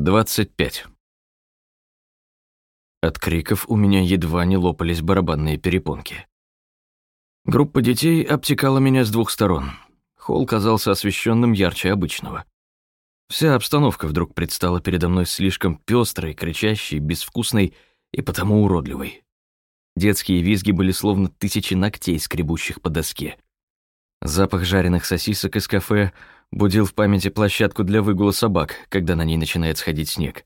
25. От криков у меня едва не лопались барабанные перепонки. Группа детей обтекала меня с двух сторон. Холл казался освещенным ярче обычного. Вся обстановка вдруг предстала передо мной слишком пестрой, кричащей, безвкусной и потому уродливой. Детские визги были словно тысячи ногтей, скребущих по доске. Запах жареных сосисок из кафе будил в памяти площадку для выгула собак, когда на ней начинает сходить снег.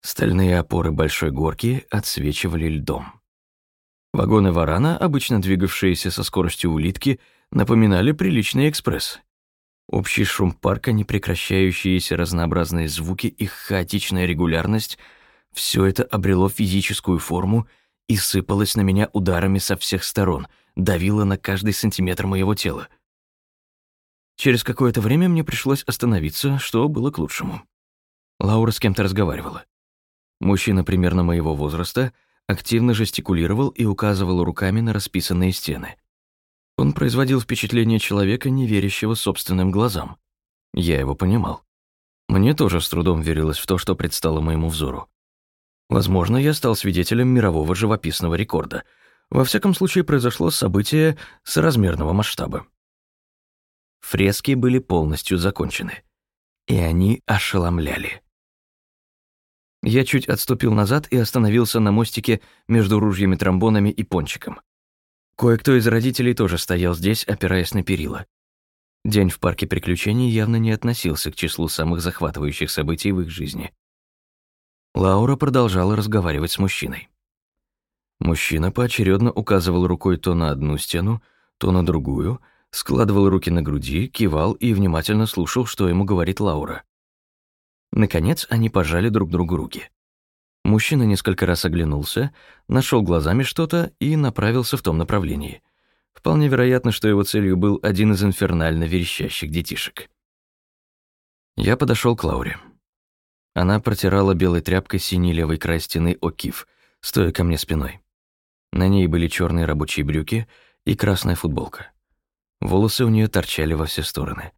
Стальные опоры большой горки отсвечивали льдом. Вагоны варана, обычно двигавшиеся со скоростью улитки, напоминали приличный экспресс. Общий шум парка, непрекращающиеся разнообразные звуки, их хаотичная регулярность — все это обрело физическую форму и сыпалось на меня ударами со всех сторон, давило на каждый сантиметр моего тела. Через какое-то время мне пришлось остановиться, что было к лучшему. Лаура с кем-то разговаривала. Мужчина примерно моего возраста активно жестикулировал и указывал руками на расписанные стены. Он производил впечатление человека, не верящего собственным глазам. Я его понимал. Мне тоже с трудом верилось в то, что предстало моему взору. Возможно, я стал свидетелем мирового живописного рекорда. Во всяком случае, произошло событие соразмерного масштаба. Фрески были полностью закончены, и они ошеломляли. Я чуть отступил назад и остановился на мостике между ружьями-тромбонами и пончиком. Кое-кто из родителей тоже стоял здесь, опираясь на перила. День в парке приключений явно не относился к числу самых захватывающих событий в их жизни. Лаура продолжала разговаривать с мужчиной. Мужчина поочередно указывал рукой то на одну стену, то на другую, складывал руки на груди, кивал и внимательно слушал, что ему говорит Лаура. Наконец они пожали друг другу руки. Мужчина несколько раз оглянулся, нашел глазами что-то и направился в том направлении. Вполне вероятно, что его целью был один из инфернально верещащих детишек. Я подошел к Лауре. Она протирала белой тряпкой синий левый край стены Окиф, стоя ко мне спиной. На ней были черные рабочие брюки и красная футболка. Волосы у нее торчали во все стороны.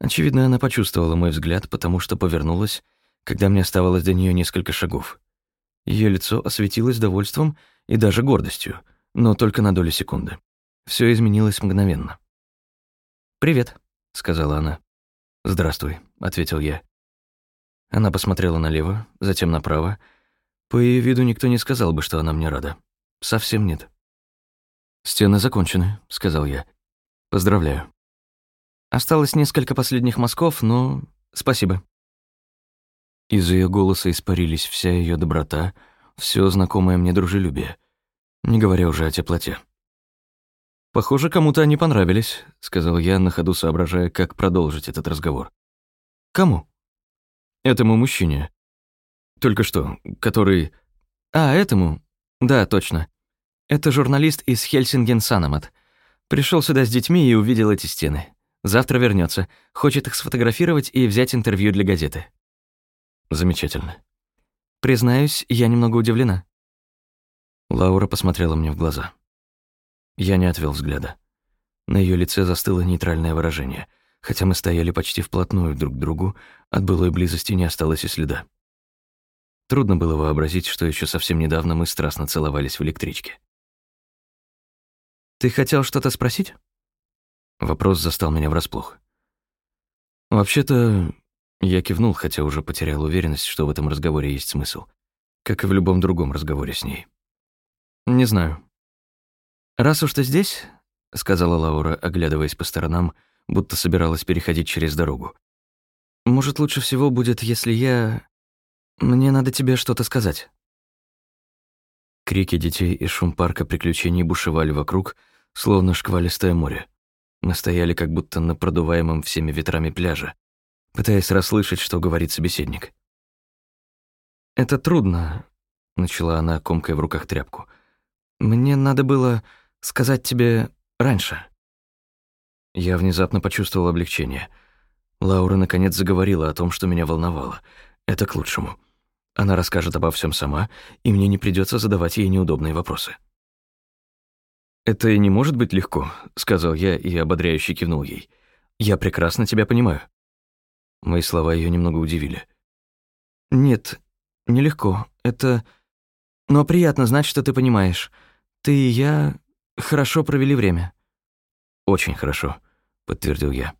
Очевидно, она почувствовала мой взгляд, потому что повернулась, когда мне оставалось до нее несколько шагов. Ее лицо осветилось довольством и даже гордостью, но только на долю секунды. Все изменилось мгновенно. «Привет», — сказала она. «Здравствуй», — ответил я. Она посмотрела налево, затем направо. По ее виду никто не сказал бы, что она мне рада. Совсем нет. «Стены закончены», — сказал я. «Поздравляю». Осталось несколько последних мазков, но спасибо. Из ее голоса испарились вся ее доброта, все знакомое мне дружелюбие, не говоря уже о теплоте. «Похоже, кому-то они понравились», — сказал я, на ходу соображая, как продолжить этот разговор. «Кому?» Этому мужчине. Только что, который... А, этому? Да, точно. Это журналист из Хельсинген Санамат. Пришел сюда с детьми и увидел эти стены. Завтра вернется, Хочет их сфотографировать и взять интервью для газеты. Замечательно. Признаюсь, я немного удивлена. Лаура посмотрела мне в глаза. Я не отвел взгляда. На ее лице застыло нейтральное выражение — Хотя мы стояли почти вплотную друг к другу, от былой близости не осталось и следа. Трудно было вообразить, что еще совсем недавно мы страстно целовались в электричке. «Ты хотел что-то спросить?» Вопрос застал меня врасплох. «Вообще-то...» Я кивнул, хотя уже потерял уверенность, что в этом разговоре есть смысл. Как и в любом другом разговоре с ней. «Не знаю». «Раз уж ты здесь», — сказала Лаура, оглядываясь по сторонам, — будто собиралась переходить через дорогу. «Может, лучше всего будет, если я... Мне надо тебе что-то сказать». Крики детей и шум парка приключений бушевали вокруг, словно шквалистое море. Мы стояли как будто на продуваемом всеми ветрами пляже, пытаясь расслышать, что говорит собеседник. «Это трудно», — начала она, комкая в руках тряпку. «Мне надо было сказать тебе раньше». Я внезапно почувствовал облегчение. Лаура наконец заговорила о том, что меня волновало. Это к лучшему. Она расскажет обо всем сама, и мне не придется задавать ей неудобные вопросы. «Это и не может быть легко», — сказал я и ободряюще кивнул ей. «Я прекрасно тебя понимаю». Мои слова ее немного удивили. Нет, нелегко. Это... Но приятно знать, что ты понимаешь. Ты и я хорошо провели время». «Очень хорошо», — подтвердил я.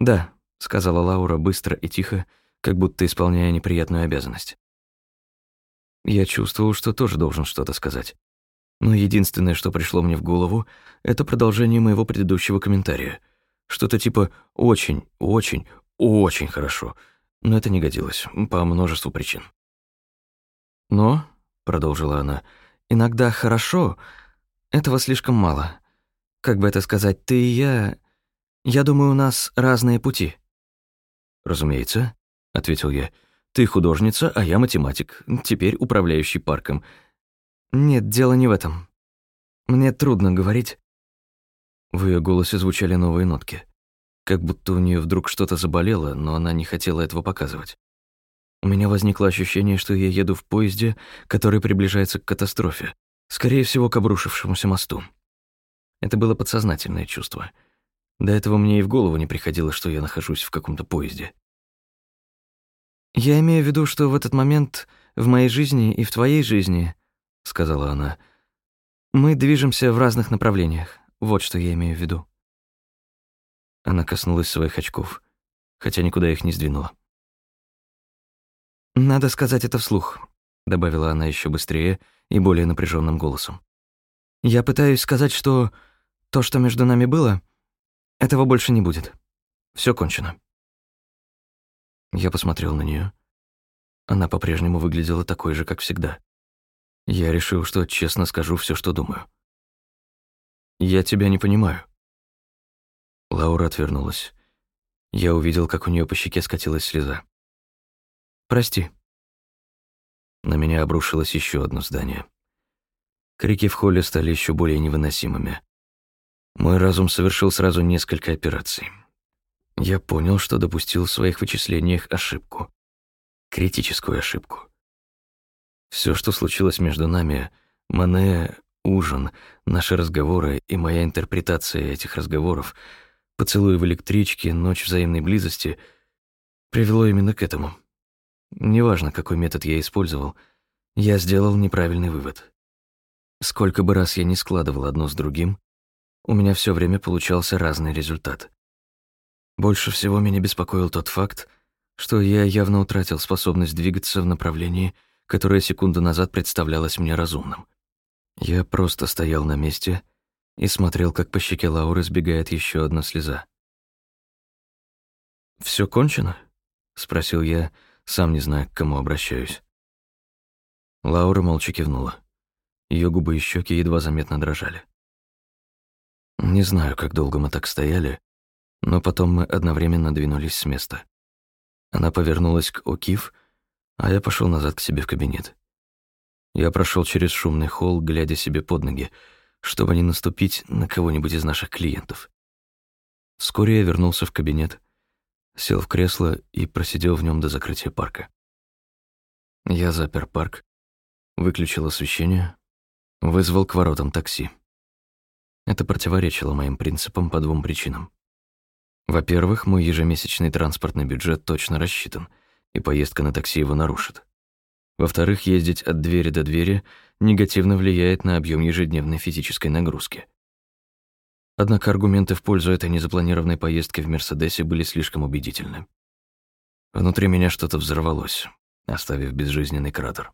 «Да», — сказала Лаура быстро и тихо, как будто исполняя неприятную обязанность. Я чувствовал, что тоже должен что-то сказать. Но единственное, что пришло мне в голову, это продолжение моего предыдущего комментария. Что-то типа «очень, очень, очень хорошо», но это не годилось по множеству причин. «Но», — продолжила она, — «иногда хорошо, этого слишком мало. Как бы это сказать, ты и я... Я думаю, у нас разные пути». «Разумеется», — ответил я, — ты художница, а я математик, теперь управляющий парком. Нет, дело не в этом. Мне трудно говорить. В ее голосе звучали новые нотки. Как будто у нее вдруг что-то заболело, но она не хотела этого показывать. У меня возникло ощущение, что я еду в поезде, который приближается к катастрофе, скорее всего, к обрушившемуся мосту. Это было подсознательное чувство. До этого мне и в голову не приходило, что я нахожусь в каком-то поезде. «Я имею в виду, что в этот момент в моей жизни и в твоей жизни, — сказала она, — мы движемся в разных направлениях. Вот что я имею в виду». Она коснулась своих очков, хотя никуда их не сдвинула. «Надо сказать это вслух», — добавила она еще быстрее и более напряженным голосом. «Я пытаюсь сказать, что то, что между нами было, этого больше не будет. Все кончено». Я посмотрел на нее. Она по-прежнему выглядела такой же, как всегда. Я решил, что честно скажу все, что думаю. «Я тебя не понимаю». Лаура отвернулась. Я увидел, как у нее по щеке скатилась слеза. «Прости». На меня обрушилось еще одно здание. Крики в холле стали еще более невыносимыми. Мой разум совершил сразу несколько операций. Я понял, что допустил в своих вычислениях ошибку. Критическую ошибку. Все, что случилось между нами, Мане, ужин, наши разговоры и моя интерпретация этих разговоров, поцелуй в электричке, ночь взаимной близости, привело именно к этому. Неважно, какой метод я использовал, я сделал неправильный вывод. Сколько бы раз я ни складывал одно с другим, у меня все время получался разный результат. Больше всего меня беспокоил тот факт, что я явно утратил способность двигаться в направлении, которое секунду назад представлялось мне разумным. Я просто стоял на месте и смотрел, как по щеке Лауры сбегает еще одна слеза. Все кончено?» — спросил я, сам не зная, к кому обращаюсь. Лаура молча кивнула. Ее губы и щеки едва заметно дрожали. Не знаю, как долго мы так стояли, но потом мы одновременно двинулись с места. Она повернулась к Окиф, а я пошел назад к себе в кабинет. Я прошел через шумный холл, глядя себе под ноги, чтобы не наступить на кого-нибудь из наших клиентов. Вскоре я вернулся в кабинет, сел в кресло и просидел в нем до закрытия парка. Я запер парк, выключил освещение, вызвал к воротам такси. Это противоречило моим принципам по двум причинам. Во-первых, мой ежемесячный транспортный бюджет точно рассчитан, и поездка на такси его нарушит. Во-вторых, ездить от двери до двери негативно влияет на объем ежедневной физической нагрузки. Однако аргументы в пользу этой незапланированной поездки в «Мерседесе» были слишком убедительны. Внутри меня что-то взорвалось, оставив безжизненный кратер.